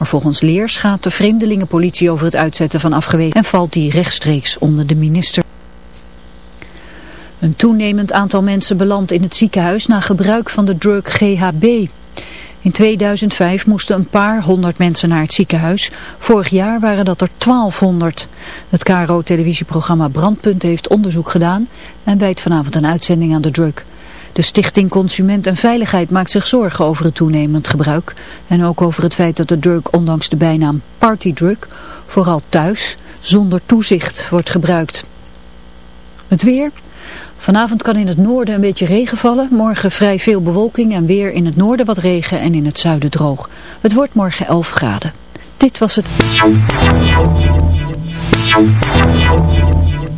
Maar volgens Leers gaat de vreemdelingenpolitie over het uitzetten van afgewezen en valt die rechtstreeks onder de minister. Een toenemend aantal mensen belandt in het ziekenhuis na gebruik van de drug GHB. In 2005 moesten een paar honderd mensen naar het ziekenhuis. Vorig jaar waren dat er 1200. Het KRO-televisieprogramma Brandpunt heeft onderzoek gedaan en wijdt vanavond een uitzending aan de drug. De Stichting Consument en Veiligheid maakt zich zorgen over het toenemend gebruik. En ook over het feit dat de drug ondanks de bijnaam partydrug vooral thuis zonder toezicht wordt gebruikt. Het weer... Vanavond kan in het noorden een beetje regen vallen. Morgen vrij veel bewolking en weer in het noorden wat regen en in het zuiden droog. Het wordt morgen 11 graden. Dit was het...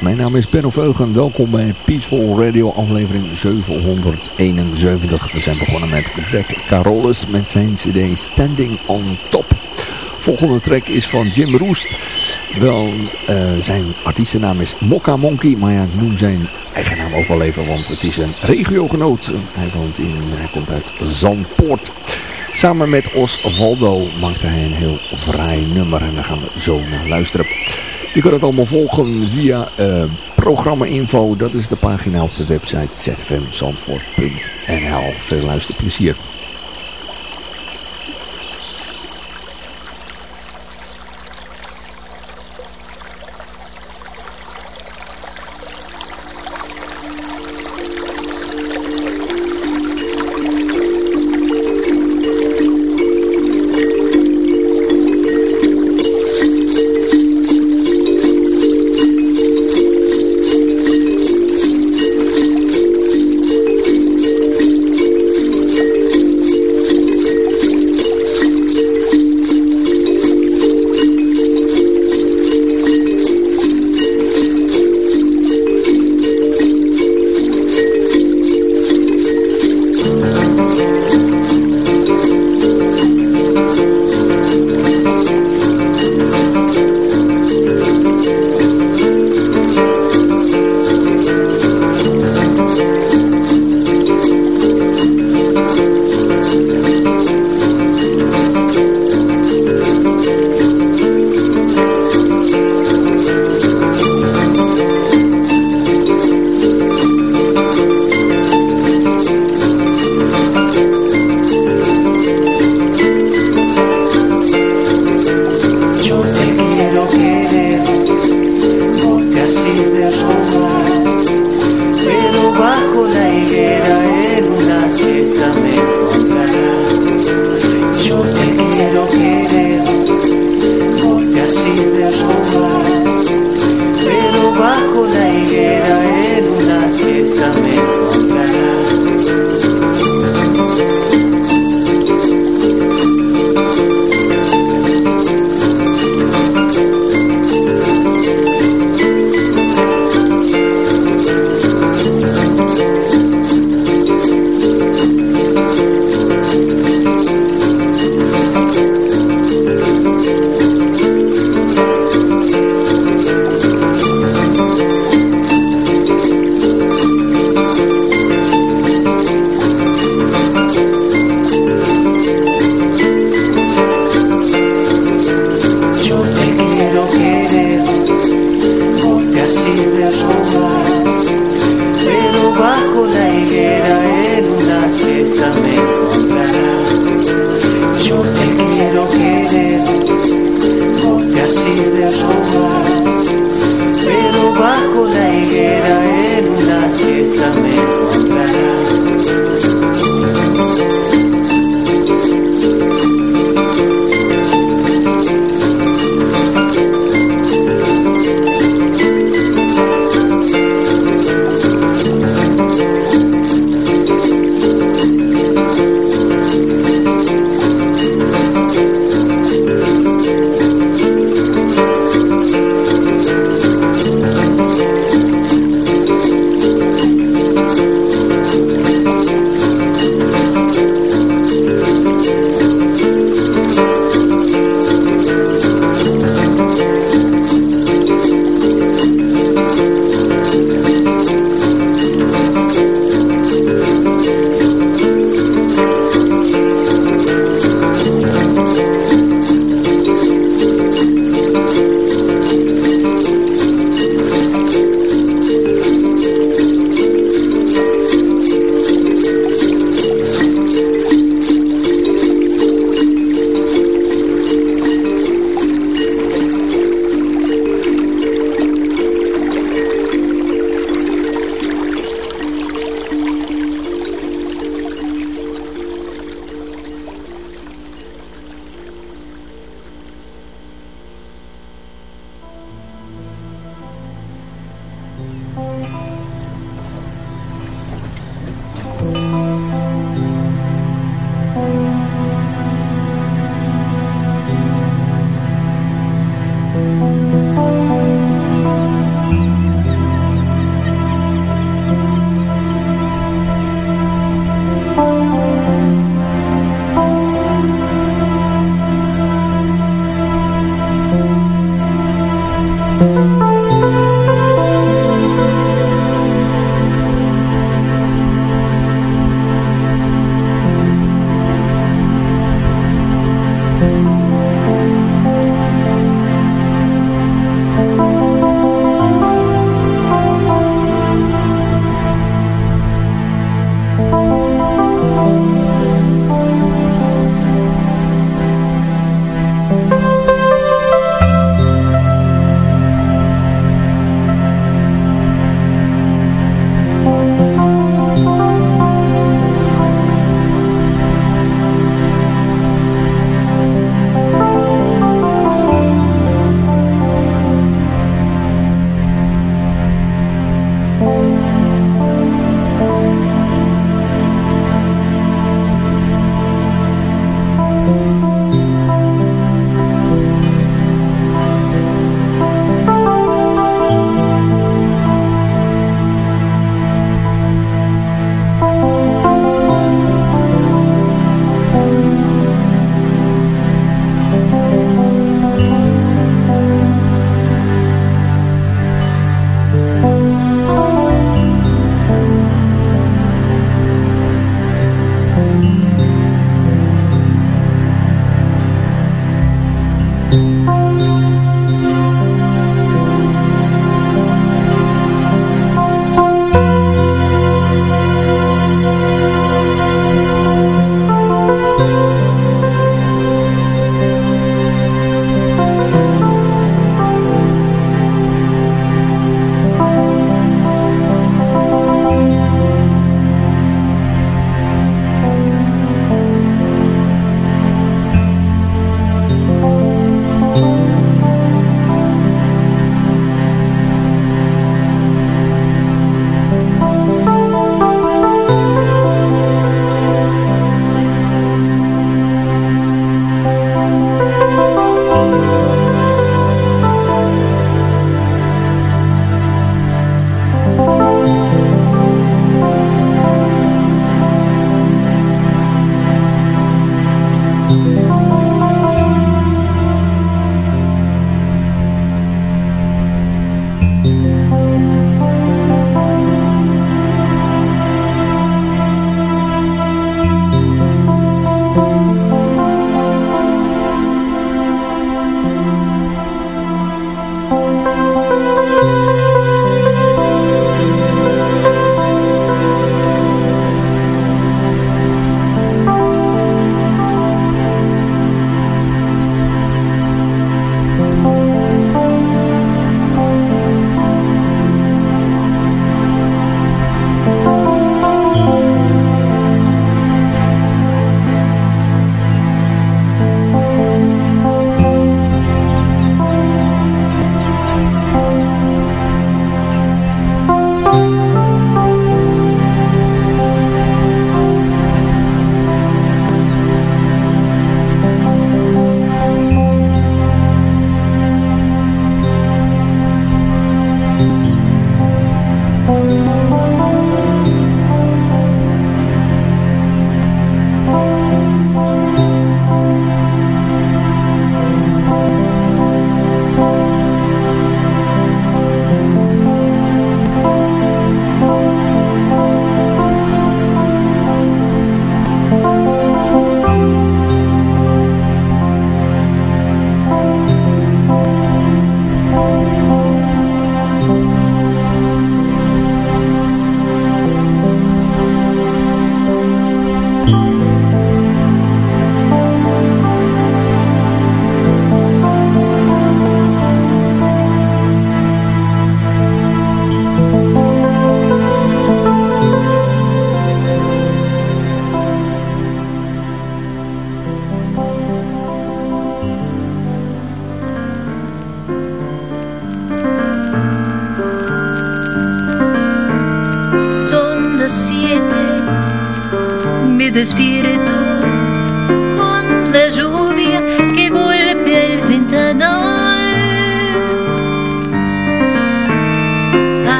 Mijn naam is Ben Veugen. Welkom bij Peaceful Radio aflevering 771. We zijn begonnen met Beck Carolus met zijn cd Standing on Top. Volgende track is van Jim Roest. Wel, uh, zijn artiestennaam is Mokka Monkey, maar ja, ik noem zijn eigen naam ook wel even, want het is een regiogenoot. Hij, woont in, hij komt uit Zandpoort. Samen met Osvaldo maakte hij een heel vrij nummer en daar gaan we zo naar luisteren. Je kunt het allemaal volgen via uh, programma info. Dat is de pagina op de website zfmzandvoort.nl. Veel luisterplezier.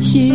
she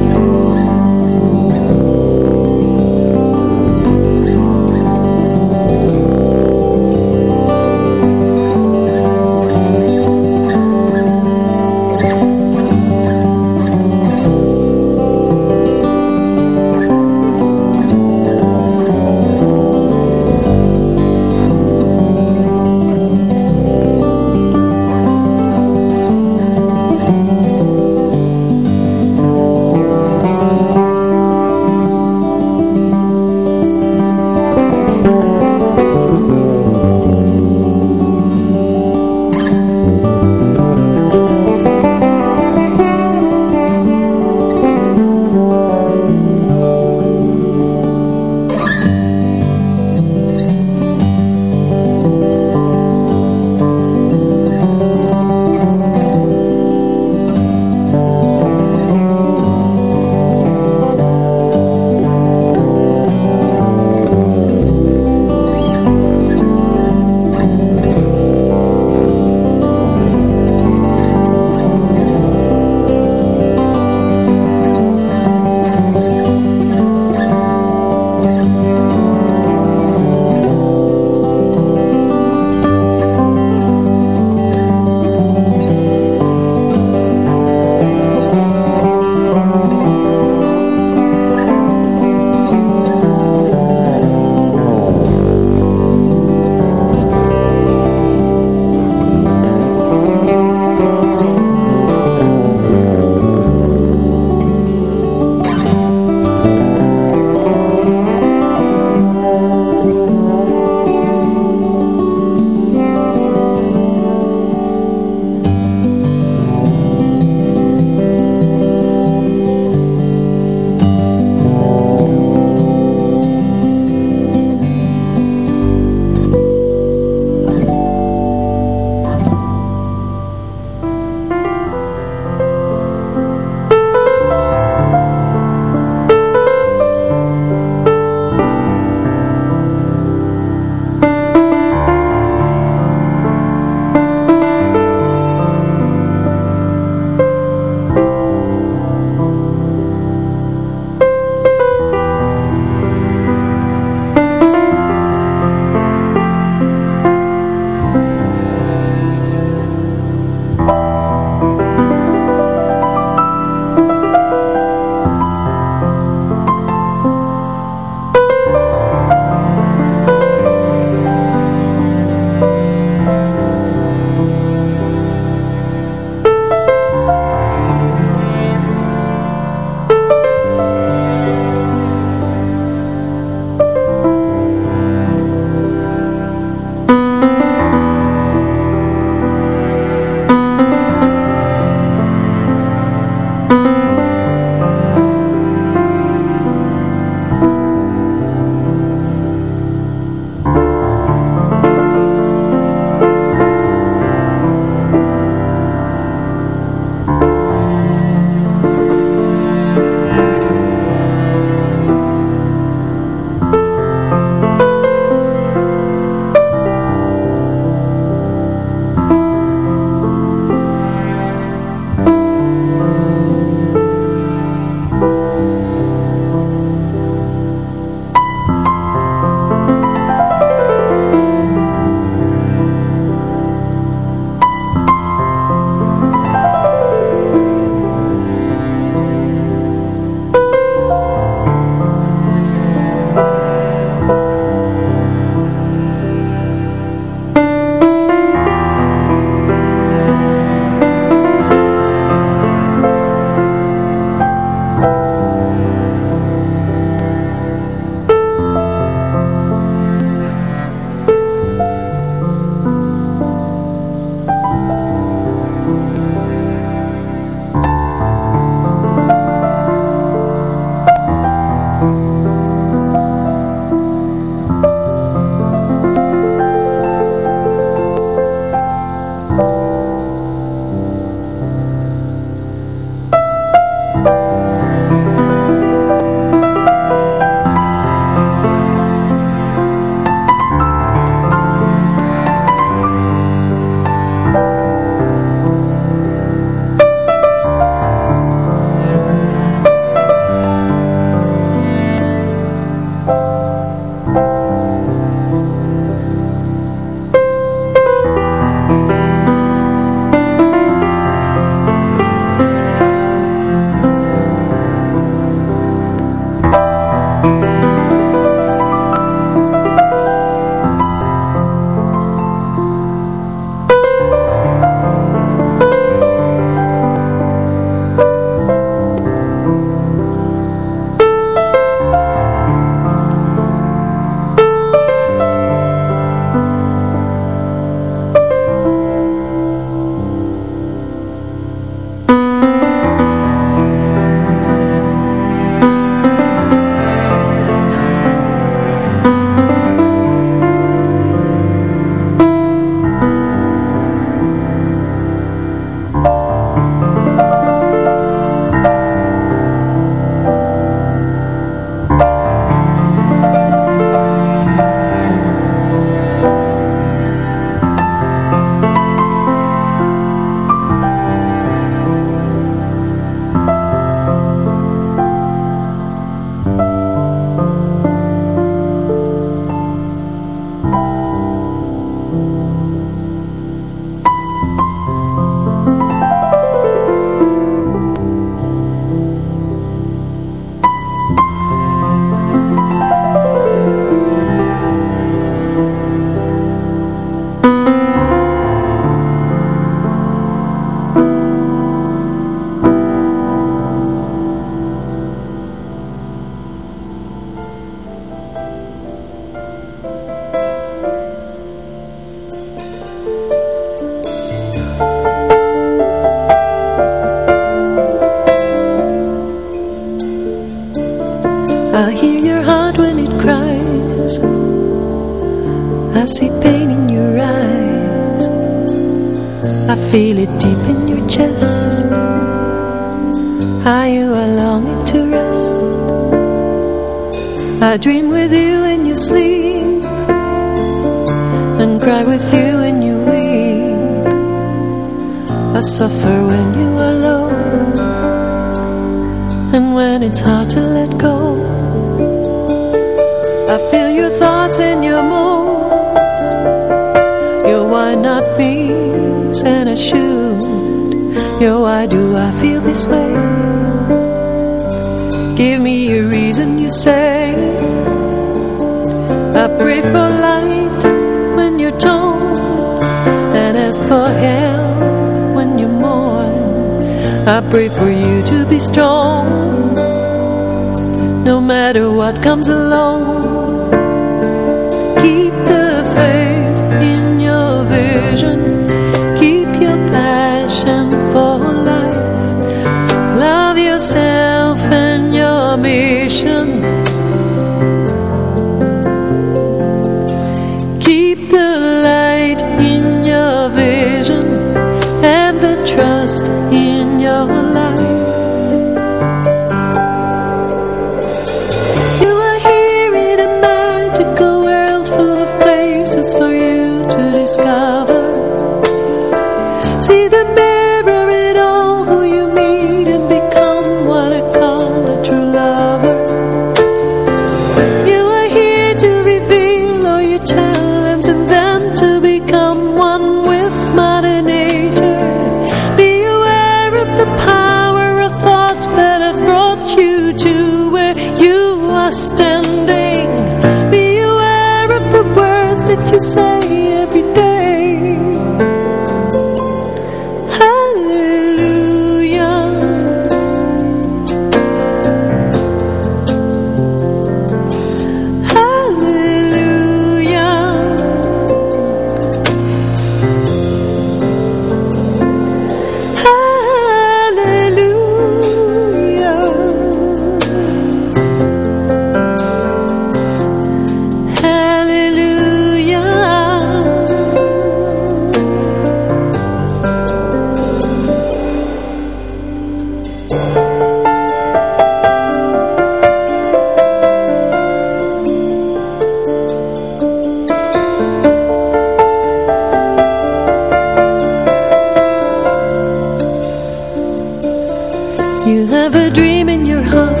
You have a dream in your heart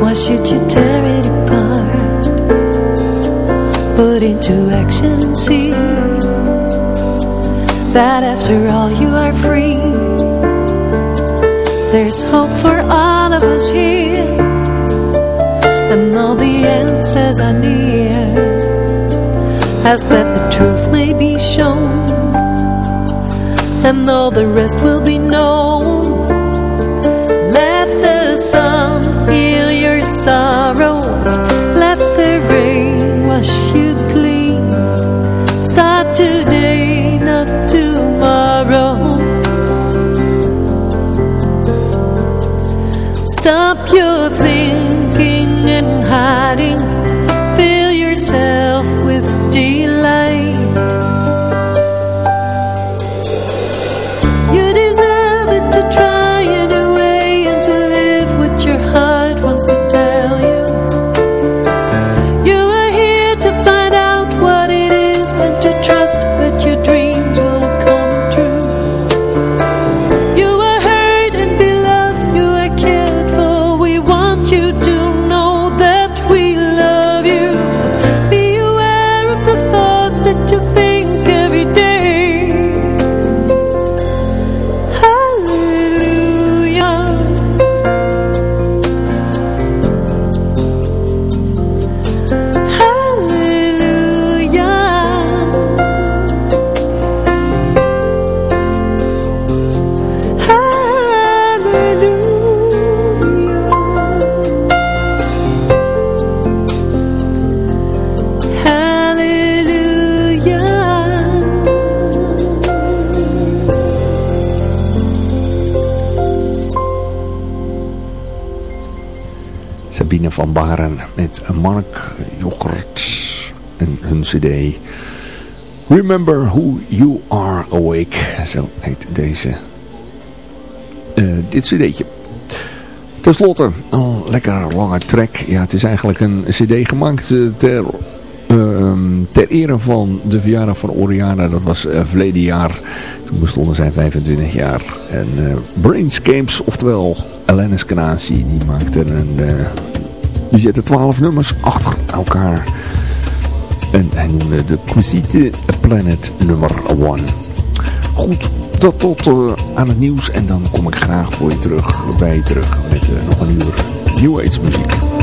Why should you tear it apart? Put into action and see That after all you are free There's hope for all of us here And all the answers are near As that the truth may be shown and all the rest will be known. Van Baren met Mark Jochert en hun cd. Remember who you are awake. Zo heet deze. Uh, dit cd'tje. Ten slotte, een lekker lange track. Ja, het is eigenlijk een cd gemaakt uh, ter, uh, ter ere van de verjaardag van Oriana. Dat was uh, verleden jaar. Toen bestonden zij 25 jaar. En uh, Brainscapes, oftewel Alanis Canasi, die maakte een... die zette 12 nummers achter elkaar. En hij noemde de Quisite Planet nummer 1. Goed, tot, tot uh, aan het nieuws. En dan kom ik graag voor je terug, bij je terug met uh, nog een uur New Age muziek.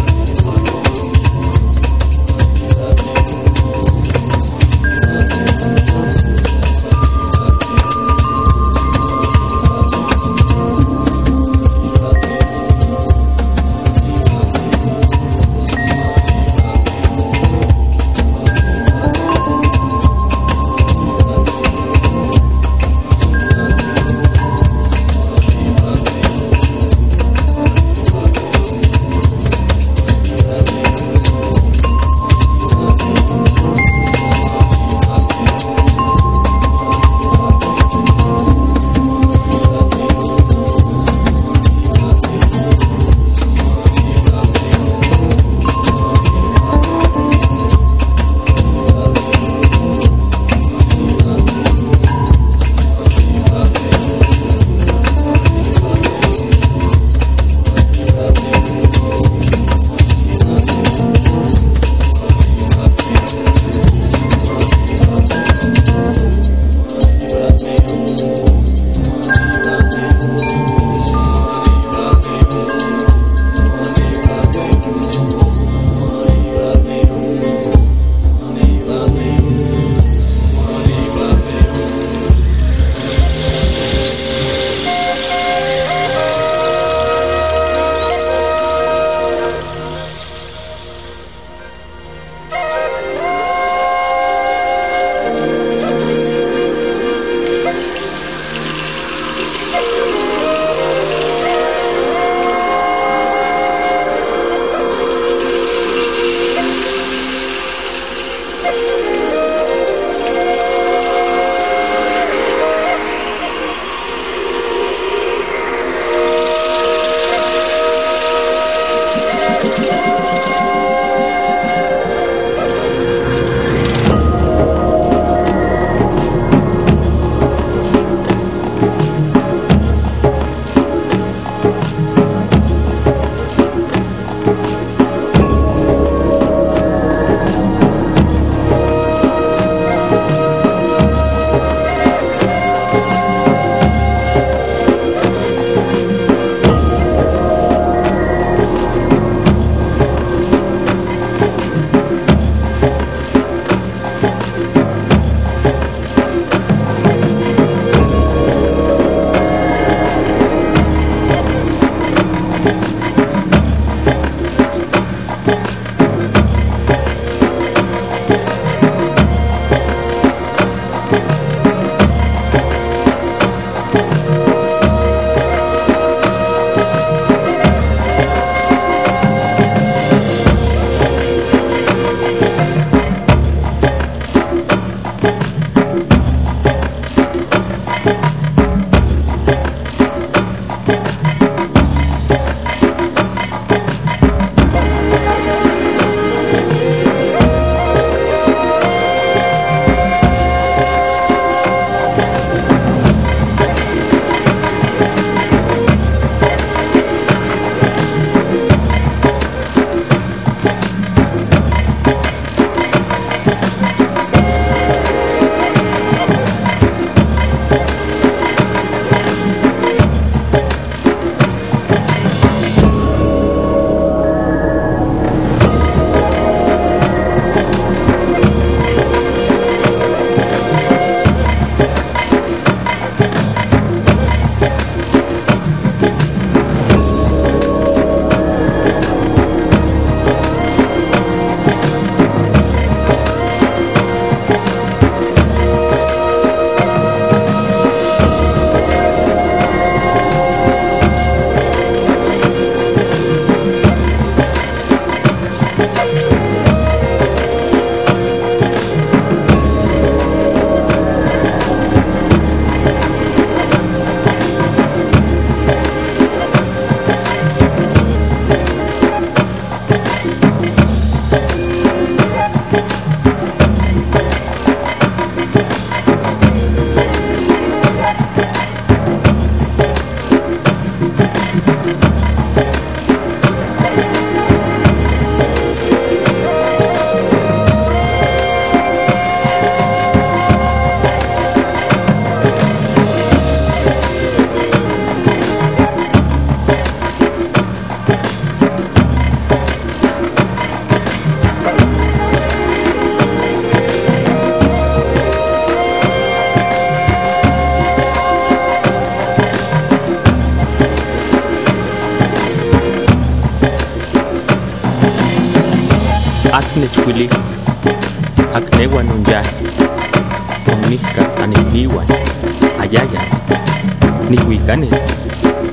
Volcanes,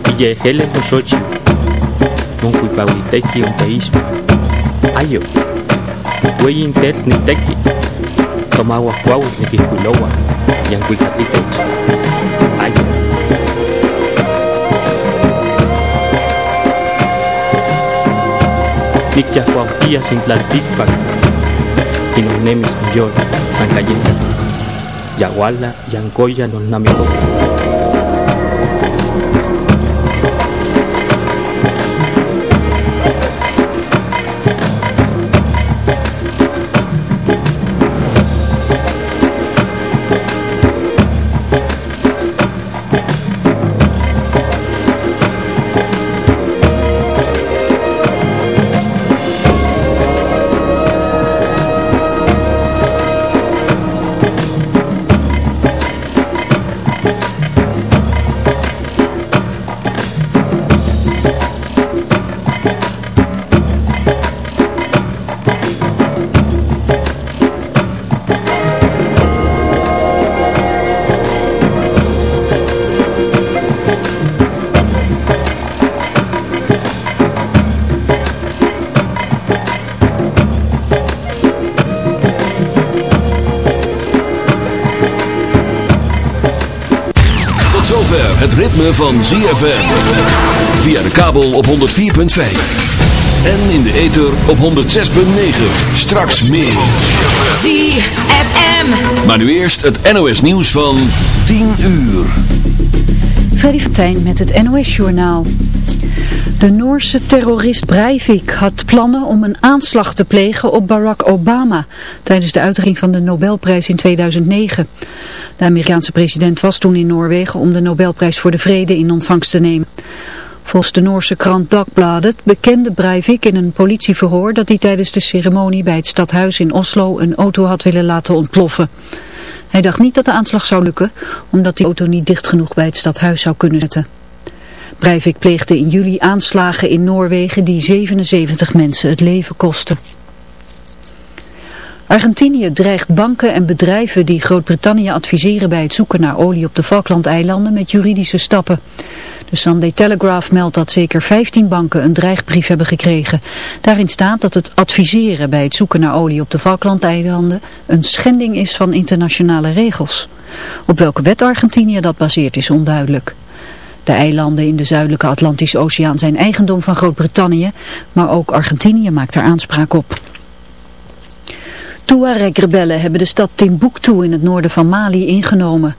Villajele Mosochi, Moncuipahuitequi Onteísmo, Ayo, Hueyin Tet Nitequi, Tomahuacuau Nequicuiloa, Yancuicatitech, Ayo. Nicyahuampía Sintlalticpac, Inosnemis York, San Cayenta, Yaguala, Yancoya, Nonamicoca. Ritme van ZFM. Via de kabel op 104.5. En in de ether op 106.9. Straks meer. ZFM. Maar nu eerst het NOS nieuws van 10 uur. Freddy Vertijn met het NOS-journaal. De Noorse terrorist Breivik had plannen om een aanslag te plegen op Barack Obama tijdens de uitreiking van de Nobelprijs in 2009. De Amerikaanse president was toen in Noorwegen om de Nobelprijs voor de Vrede in ontvangst te nemen. Volgens de Noorse krant Dagbladet bekende Breivik in een politieverhoor dat hij tijdens de ceremonie bij het stadhuis in Oslo een auto had willen laten ontploffen. Hij dacht niet dat de aanslag zou lukken, omdat die auto niet dicht genoeg bij het stadhuis zou kunnen zetten. Breivik pleegde in juli aanslagen in Noorwegen die 77 mensen het leven kosten. Argentinië dreigt banken en bedrijven die Groot-Brittannië adviseren bij het zoeken naar olie op de Falklandeilanden met juridische stappen. De Sunday Telegraph meldt dat zeker 15 banken een dreigbrief hebben gekregen. Daarin staat dat het adviseren bij het zoeken naar olie op de Falklandeilanden een schending is van internationale regels. Op welke wet Argentinië dat baseert is onduidelijk. De eilanden in de zuidelijke Atlantische Oceaan zijn eigendom van Groot-Brittannië, maar ook Argentinië maakt er aanspraak op. Tuareg-rebellen hebben de stad Timbuktu in het noorden van Mali ingenomen.